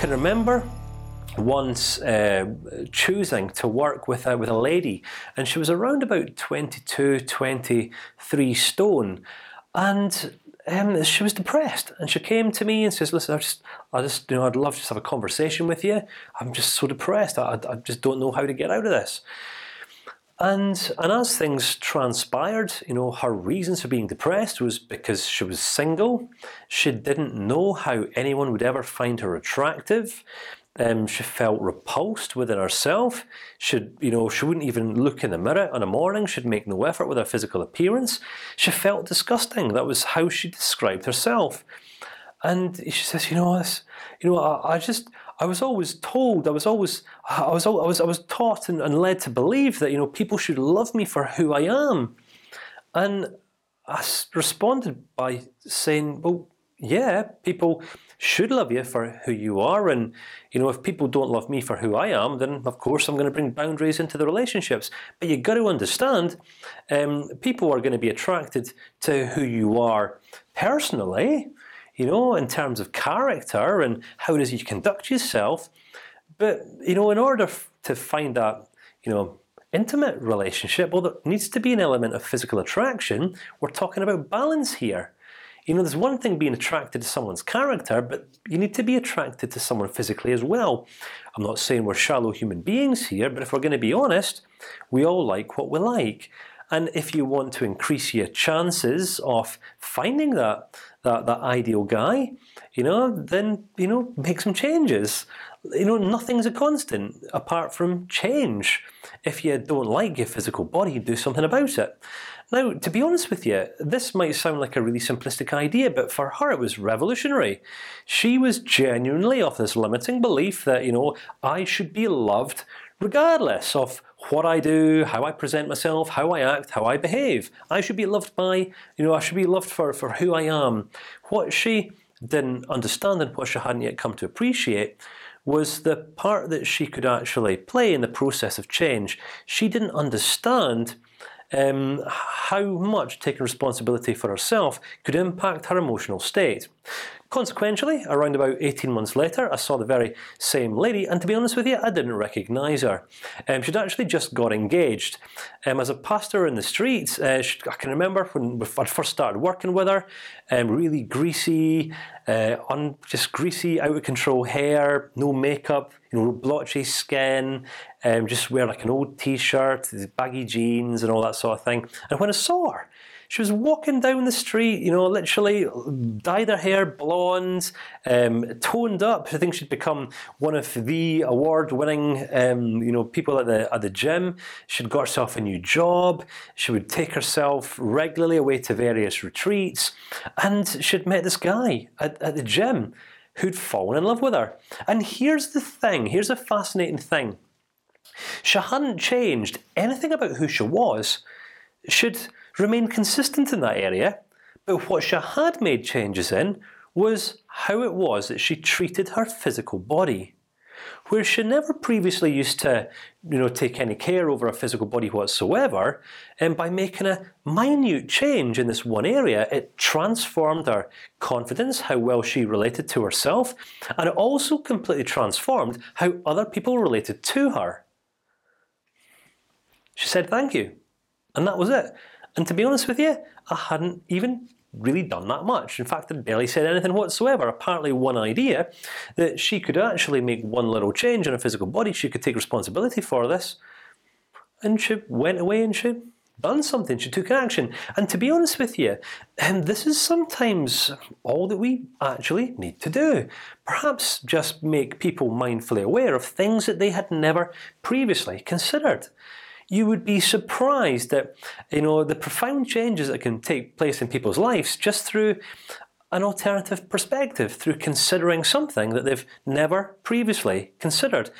can remember once uh, choosing to work with a, with a lady, and she was around about 22, 23 stone, and um, she was depressed, and she came to me and says, "Listen, I just, I just, you know, I'd love to just have a conversation with you. I'm just so depressed. I, I just don't know how to get out of this." And and as things transpired, you know, her reasons for being depressed was because she was single. She didn't know how anyone would ever find her attractive. Um, she felt repulsed within herself. She, you know, she wouldn't even look in the mirror in the morning. She'd make no effort with her physical appearance. She felt disgusting. That was how she described herself. And she says, you know, you know, I, I just, I was always told, I was always, I was, I was, I was taught and, and led to believe that you know people should love me for who I am, and I responded by saying, well, yeah, people should love you for who you are, and you know if people don't love me for who I am, then of course I'm going to bring boundaries into the relationships. But you got to understand, um, people are going to be attracted to who you are personally, you know, in terms of character and how does you conduct yourself. But you know, in order to find that, you know, intimate relationship, well, there needs to be an element of physical attraction. We're talking about balance here. You know, there's one thing being attracted to someone's character, but you need to be attracted to someone physically as well. I'm not saying we're shallow human beings here, but if we're going to be honest, we all like what we like. And if you want to increase your chances of finding that that that ideal guy, you know, then you know make some changes. You know, nothing's a constant apart from change. If you don't like your physical body, do something about it. Now, to be honest with you, this might sound like a really simplistic idea, but for her it was revolutionary. She was genuinely of this limiting belief that you know I should be loved regardless of what I do, how I present myself, how I act, how I behave. I should be loved by, you know, I should be loved for for who I am. What she didn't understand and what she hadn't yet come to appreciate was the part that she could actually play in the process of change. She didn't understand um, how much taking responsibility for herself could impact her emotional state. Consequentially, around about 18 months later, I saw the very same lady, and to be honest with you, I didn't recognise her. Um, she'd actually just got engaged. Um, as a pastor in the streets, uh, she, I can remember when I first started working with her. Um, really greasy, uh, on just greasy, out of control hair, no makeup, you know, blotchy skin, um, just wear like an old T-shirt, baggy jeans, and all that sort of thing. And when I saw her, she was walking down the street, you know, literally dyed her hair blonde, um, toned up. I think she'd become one of the award-winning, um, you know, people at the at the gym. She'd got herself a new job. She would take herself regularly away to various retreats, and she'd met this guy at, at the gym who'd fallen in love with her. And here's the thing. Here's a fascinating thing. She hadn't changed anything about who she was. She'd remained consistent in that area, but what she had made changes in was how it was that she treated her physical body, where she never previously used to, you know, take any care over her physical body whatsoever, and by making a minute change in this one area, it transformed her confidence, how well she related to herself, and it also completely transformed how other people related to her. She said thank you, and that was it. And to be honest with you, I hadn't even really done that much. In fact, I barely said anything whatsoever. Apparently, one idea that she could actually make one little change in her physical body. She could take responsibility for this, and she went away and she done something. She took action. And to be honest with you, um, this is sometimes all that we actually need to do. Perhaps just make people mindfully aware of things that they had never previously considered you would be surprised that you know the profound changes that can take place in people's lives just through an alternative perspective, through considering something that they've never previously considered.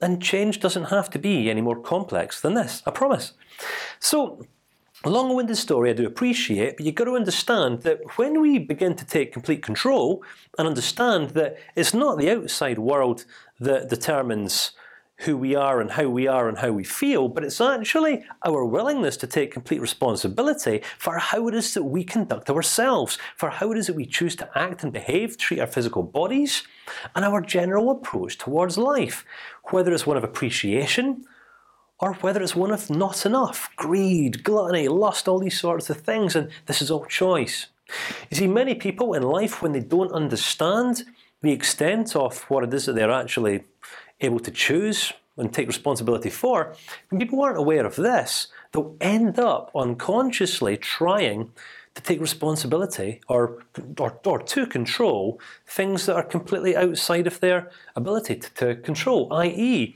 And change doesn't have to be any more complex than this. I promise. So. Long-winded story, I do appreciate, but you've got to understand that when we begin to take complete control and understand that it's not the outside world that determines who we are and how we are and how we feel, but it's actually our willingness to take complete responsibility for how it is that we conduct ourselves, for how it is that we choose to act and behave, treat our physical bodies, and our general approach towards life, whether it's one of appreciation or whether it's one of not enough, greed, gluttony, lust, all these sorts of things, and this is all choice. You see, many people in life, when they don't understand the extent of what it is that they're actually able to choose and take responsibility for, when people aren't aware of this, they'll end up unconsciously trying to take responsibility or, or, or to control things that are completely outside of their ability to, to control. I.e.,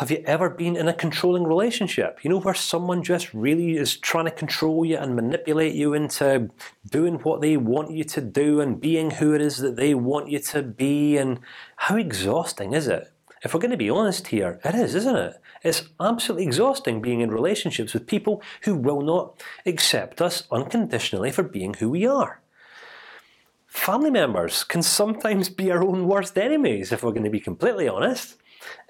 have you ever been in a controlling relationship? You know where someone just really is trying to control you and manipulate you into doing what they want you to do and being who it is that they want you to be. And how exhausting is it? If we're going to be honest here, it is, isn't it? It's absolutely exhausting being in relationships with people who will not accept us unconditionally for being who we are. Family members can sometimes be our own worst enemies, if we're going to be completely honest.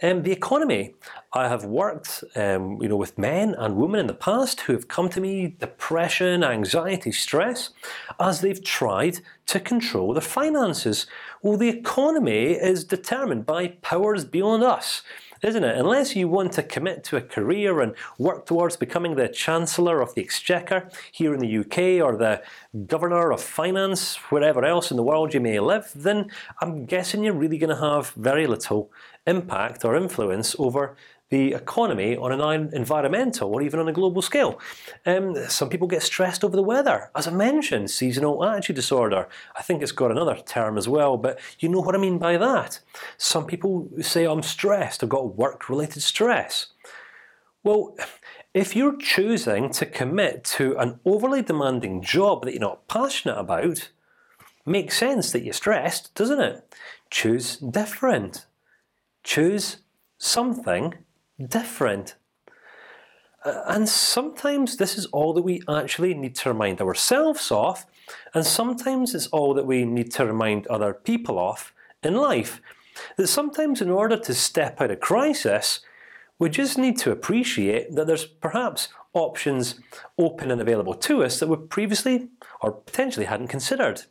Um, the economy. I have worked, um, you know, with men and women in the past who have come to me depression, anxiety, stress, as they've tried to control their finances. Well, the economy is determined by powers beyond us isn't it? Unless you want to commit to a career and work towards becoming the Chancellor of the Exchequer here in the UK or the Governor of Finance wherever else in the world you may live, then I'm guessing you're really going to have very little impact or influence over the economy on an environmental or even on a global scale. Um, some people get stressed over the weather, as I mentioned, seasonal attitude disorder. I think it's got another term as well, but you know what I mean by that. Some people say I'm stressed. I've got work-related stress. Well, if you're choosing to commit to an overly demanding job that you're not passionate about, makes sense that you're stressed, doesn't it? Choose different. Choose something different. And sometimes this is all that we actually need to remind ourselves of, and sometimes it's all that we need to remind other people of in life. That sometimes, in order to step out of crisis, we just need to appreciate that there's perhaps options open and available to us that we previously or potentially hadn't considered.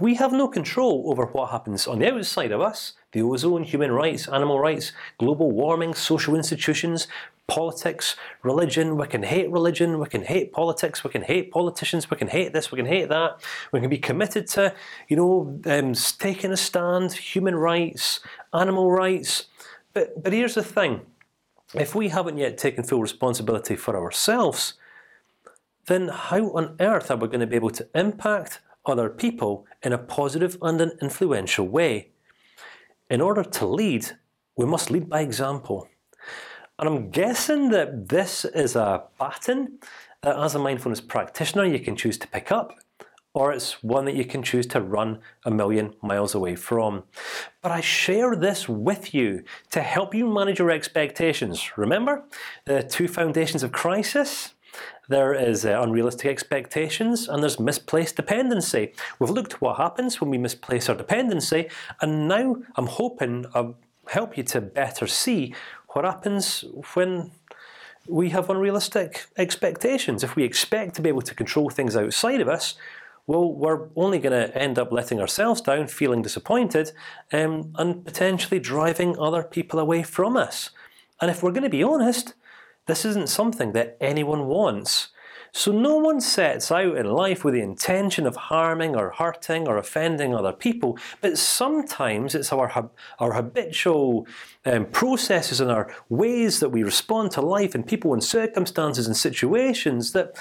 We have no control over what happens on the outside of us, the ozone, human rights, animal rights, global warming, social institutions, politics, religion. We can hate religion. We can hate politics. We can hate politicians. We can hate this. We can hate that. We can be committed to, you know, um, taking a stand, human rights, animal rights. But but here's the thing: if we haven't yet taken full responsibility for ourselves, then how on earth are we going to be able to impact other people in a positive and an influential way? In order to lead, we must lead by example. And I'm guessing that this is a pattern that, as a mindfulness practitioner, you can choose to pick up, or it's one that you can choose to run a million miles away from. But I share this with you to help you manage your expectations. Remember the two foundations of crisis. There is uh, unrealistic expectations, and there's misplaced dependency. We've looked at what happens when we misplace our dependency, and now I'm hoping I'll help you to better see what happens when we have unrealistic expectations. If we expect to be able to control things outside of us, well, we're only going to end up letting ourselves down, feeling disappointed, um, and potentially driving other people away from us. And if we're going to be honest, this isn't something that anyone wants. So no one sets out in life with the intention of harming or hurting or offending other people. But sometimes it's our our habitual um, processes and our ways that we respond to life and people and circumstances and situations that,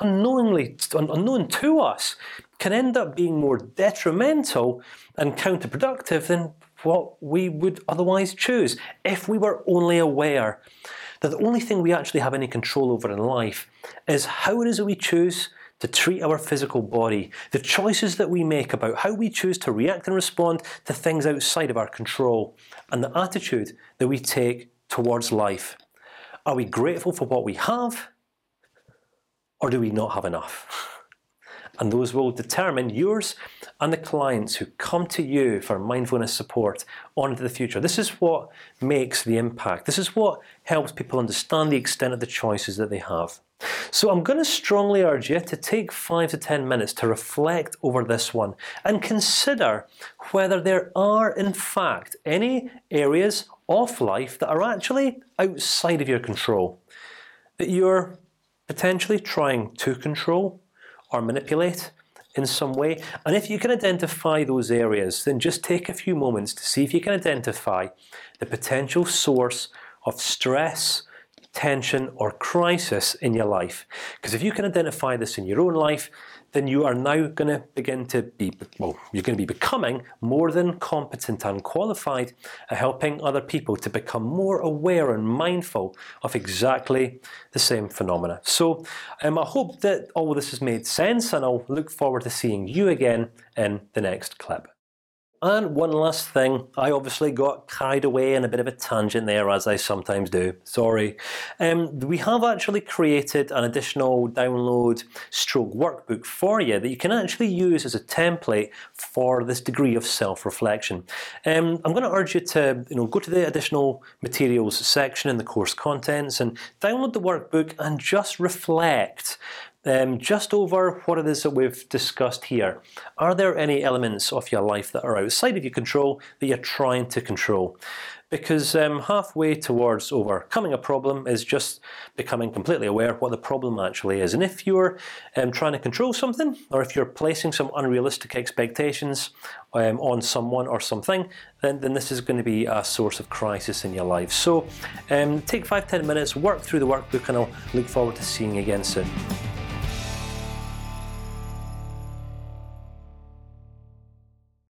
unknowingly, unknown to us, can end up being more detrimental and counterproductive than what we would otherwise choose if we were only aware that the only thing we actually have any control over in life is how it is that we choose to treat our physical body, the choices that we make about how we choose to react and respond to things outside of our control, and the attitude that we take towards life. Are we grateful for what we have, or do we not have enough? and those will determine yours and the clients who come to you for mindfulness support on into the future. This is what makes the impact. This is what helps people understand the extent of the choices that they have. So I'm going to strongly urge you to take five to ten minutes to reflect over this one and consider whether there are, in fact, any areas of life that are actually outside of your control, that you're potentially trying to control or manipulate in some way. And if you can identify those areas, then just take a few moments to see if you can identify the potential source of stress, tension, or crisis in your life. Because if you can identify this in your own life, then you are now going to begin to be well. You're going to be becoming more than competent and qualified at helping other people to become more aware and mindful of exactly the same phenomena. So um, I hope that all of this has made sense, and I'll look forward to seeing you again in the next clip. And one last thing, I obviously got carried away in a bit of a tangent there, as I sometimes do. Sorry. Um, we have actually created an additional download stroke workbook for you that you can actually use as a template for this degree of self-reflection. Um, I'm going to urge you to, you know, go to the additional materials section in the course contents and download the workbook and just reflect um, just over what it is that we've discussed here. Are there any elements of your life that are outside of your control that you're trying to control? Because um, halfway towards overcoming a problem is just becoming completely aware what the problem actually is. And if you're um, trying to control something, or if you're placing some unrealistic expectations um, on someone or something, then then this is going to be a source of crisis in your life. So um, take five ten minutes, work through the workbook, and I'll look forward to seeing you again soon.